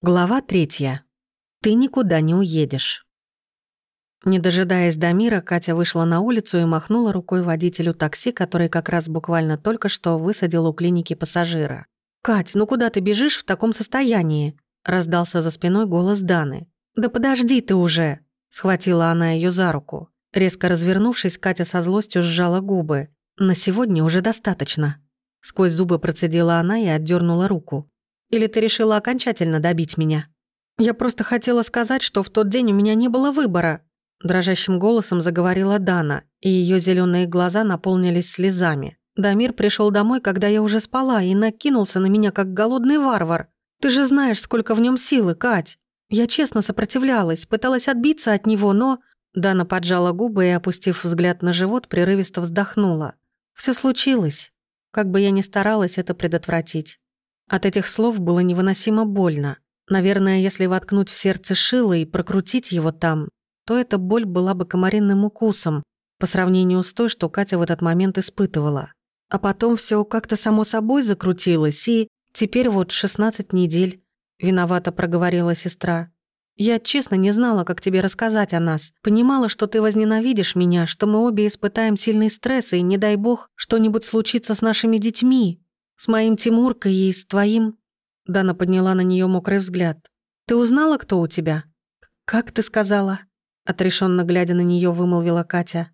Глава третья. Ты никуда не уедешь. Не дожидаясь Дамира, Катя вышла на улицу и махнула рукой водителю такси, который как раз буквально только что высадил у клиники пассажира. «Кать, ну куда ты бежишь в таком состоянии?» раздался за спиной голос Даны. «Да подожди ты уже!» схватила она ее за руку. Резко развернувшись, Катя со злостью сжала губы. «На сегодня уже достаточно». Сквозь зубы процедила она и отдернула руку. Или ты решила окончательно добить меня? Я просто хотела сказать, что в тот день у меня не было выбора. Дрожащим голосом заговорила Дана, и ее зеленые глаза наполнились слезами. Дамир пришел домой, когда я уже спала, и накинулся на меня, как голодный варвар. Ты же знаешь, сколько в нем силы, Кать. Я честно сопротивлялась, пыталась отбиться от него, но... Дана поджала губы и, опустив взгляд на живот, прерывисто вздохнула. Все случилось. Как бы я ни старалась это предотвратить. От этих слов было невыносимо больно. Наверное, если воткнуть в сердце шило и прокрутить его там, то эта боль была бы комаринным укусом по сравнению с той, что Катя в этот момент испытывала. А потом все как-то само собой закрутилось, и теперь вот 16 недель. Виновато проговорила сестра. Я честно не знала, как тебе рассказать о нас. Понимала, что ты возненавидишь меня, что мы обе испытаем сильный стресс, и, не дай бог, что-нибудь случится с нашими детьми. С моим Тимуркой и с твоим...» Дана подняла на нее мокрый взгляд. «Ты узнала, кто у тебя?» «Как ты сказала?» Отрешенно глядя на нее, вымолвила Катя.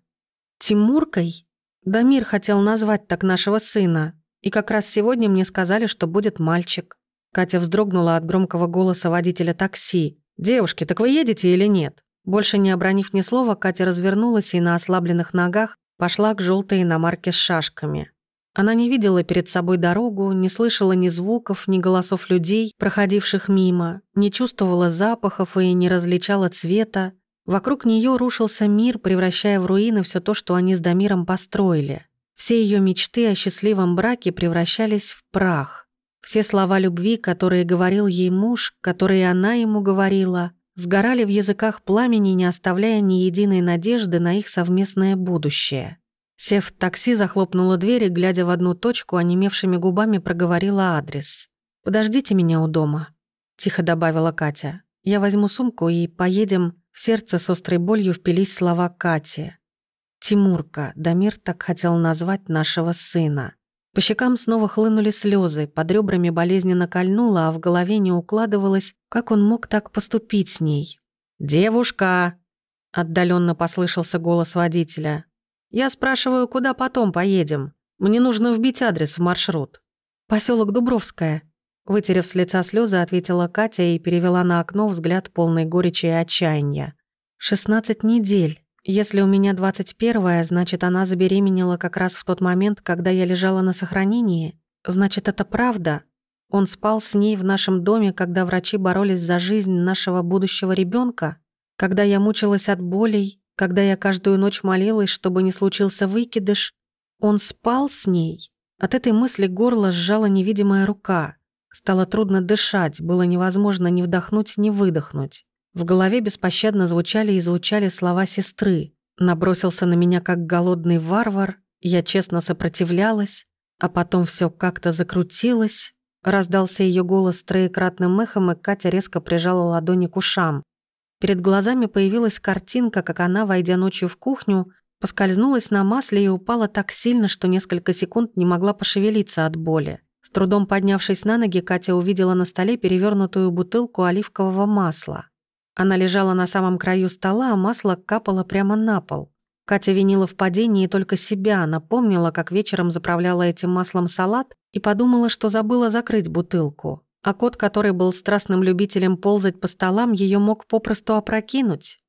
«Тимуркой?» Дамир хотел назвать так нашего сына. И как раз сегодня мне сказали, что будет мальчик. Катя вздрогнула от громкого голоса водителя такси. «Девушки, так вы едете или нет?» Больше не обронив ни слова, Катя развернулась и на ослабленных ногах пошла к желтой иномарке с шашками. Она не видела перед собой дорогу, не слышала ни звуков, ни голосов людей, проходивших мимо, не чувствовала запахов и не различала цвета. Вокруг нее рушился мир, превращая в руины все то, что они с Дамиром построили. Все ее мечты о счастливом браке превращались в прах. Все слова любви, которые говорил ей муж, которые она ему говорила, сгорали в языках пламени, не оставляя ни единой надежды на их совместное будущее. Сев в такси, захлопнула дверь и, глядя в одну точку, онемевшими губами проговорила адрес. «Подождите меня у дома», — тихо добавила Катя. «Я возьму сумку и поедем...» В сердце с острой болью впились слова Кати. «Тимурка, Дамир так хотел назвать нашего сына». По щекам снова хлынули слезы, под ребрами болезненно кольнуло, а в голове не укладывалось, как он мог так поступить с ней. «Девушка!» — отдаленно послышался голос водителя. Я спрашиваю, куда потом поедем? Мне нужно вбить адрес в маршрут. Поселок Дубровская. Вытерев с лица слезы, ответила Катя и перевела на окно взгляд полной горечи и отчаяния. «Шестнадцать недель. Если у меня двадцать первая, значит, она забеременела как раз в тот момент, когда я лежала на сохранении. Значит, это правда. Он спал с ней в нашем доме, когда врачи боролись за жизнь нашего будущего ребенка, когда я мучилась от болей, когда я каждую ночь молилась, чтобы не случился выкидыш, он спал с ней. От этой мысли горло сжала невидимая рука. Стало трудно дышать, было невозможно ни вдохнуть, ни выдохнуть. В голове беспощадно звучали и звучали слова сестры. Набросился на меня как голодный варвар, я честно сопротивлялась, а потом все как-то закрутилось. Раздался ее голос троекратным эхом, и Катя резко прижала ладони к ушам. Перед глазами появилась картинка, как она, войдя ночью в кухню, поскользнулась на масле и упала так сильно, что несколько секунд не могла пошевелиться от боли. С трудом поднявшись на ноги, Катя увидела на столе перевернутую бутылку оливкового масла. Она лежала на самом краю стола, а масло капало прямо на пол. Катя винила в падении только себя, напомнила, как вечером заправляла этим маслом салат и подумала, что забыла закрыть бутылку а кот, который был страстным любителем ползать по столам, ее мог попросту опрокинуть.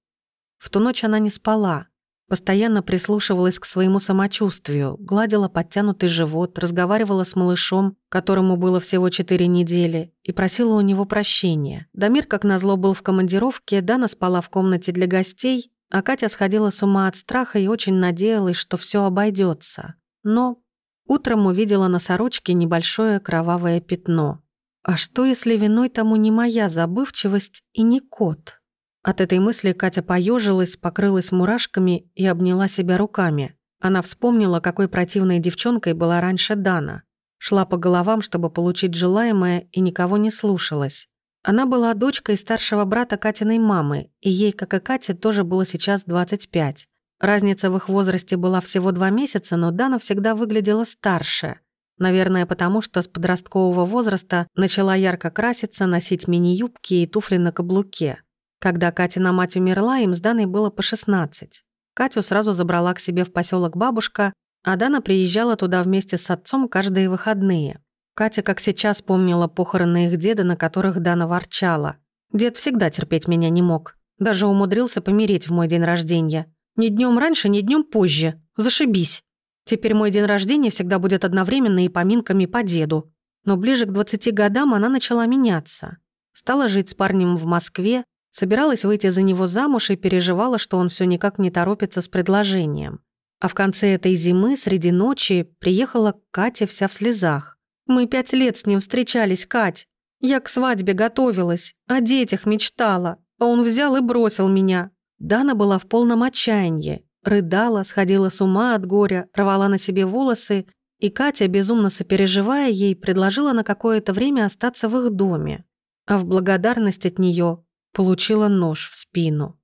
В ту ночь она не спала, постоянно прислушивалась к своему самочувствию, гладила подтянутый живот, разговаривала с малышом, которому было всего четыре недели, и просила у него прощения. Дамир, как назло, был в командировке, Дана спала в комнате для гостей, а Катя сходила с ума от страха и очень надеялась, что все обойдется. Но утром увидела на сорочке небольшое кровавое пятно — а что, если виной тому не моя забывчивость и не кот? От этой мысли Катя поежилась, покрылась мурашками и обняла себя руками. Она вспомнила, какой противной девчонкой была раньше Дана. Шла по головам, чтобы получить желаемое, и никого не слушалась. Она была дочкой старшего брата Катиной мамы, и ей, как и Кате, тоже было сейчас 25. Разница в их возрасте была всего два месяца, но Дана всегда выглядела старше. Наверное, потому что с подросткового возраста начала ярко краситься, носить мини-юбки и туфли на каблуке. Когда Катина мать умерла, им с Даной было по 16. Катю сразу забрала к себе в поселок бабушка, а Дана приезжала туда вместе с отцом каждые выходные. Катя, как сейчас, помнила похороны их деда, на которых Дана ворчала. Дед всегда терпеть меня не мог. Даже умудрился помереть в мой день рождения. Ни днем раньше, ни днем позже. Зашибись. Теперь мой день рождения всегда будет одновременно и поминками по деду. Но ближе к 20 годам она начала меняться. Стала жить с парнем в Москве, собиралась выйти за него замуж и переживала, что он все никак не торопится с предложением. А в конце этой зимы, среди ночи, приехала Катя вся в слезах. Мы пять лет с ним встречались, Кать. Я к свадьбе готовилась, о детях мечтала, а он взял и бросил меня. Дана была в полном отчаянии, рыдала, сходила с ума от горя, рвала на себе волосы, и Катя, безумно сопереживая ей, предложила на какое-то время остаться в их доме, а в благодарность от нее получила нож в спину.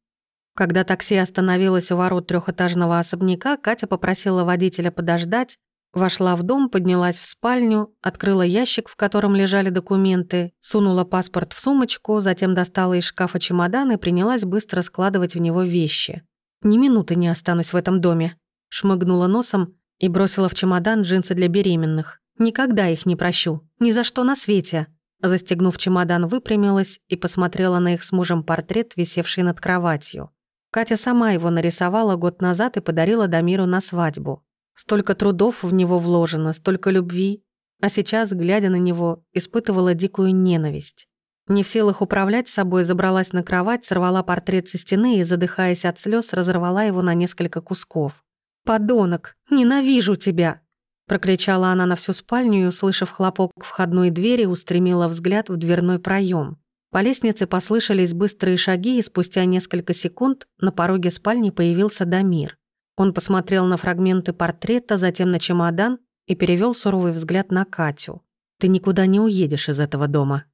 Когда такси остановилось у ворот трехэтажного особняка, Катя попросила водителя подождать, Вошла в дом, поднялась в спальню, открыла ящик, в котором лежали документы, сунула паспорт в сумочку, затем достала из шкафа чемодан и принялась быстро складывать в него вещи. «Ни минуты не останусь в этом доме», — шмыгнула носом и бросила в чемодан джинсы для беременных. «Никогда их не прощу. Ни за что на свете». Застегнув чемодан, выпрямилась и посмотрела на их с мужем портрет, висевший над кроватью. Катя сама его нарисовала год назад и подарила Дамиру на свадьбу. Столько трудов в него вложено, столько любви, а сейчас, глядя на него, испытывала дикую ненависть. Не в силах управлять собой, забралась на кровать, сорвала портрет со стены и, задыхаясь от слез, разорвала его на несколько кусков. «Подонок! Ненавижу тебя!» Прокричала она на всю спальню и, услышав хлопок входной двери, устремила взгляд в дверной проем. По лестнице послышались быстрые шаги, и спустя несколько секунд на пороге спальни появился Дамир. Он посмотрел на фрагменты портрета, затем на чемодан и перевел суровый взгляд на Катю. «Ты никуда не уедешь из этого дома»,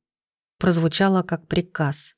прозвучало как приказ.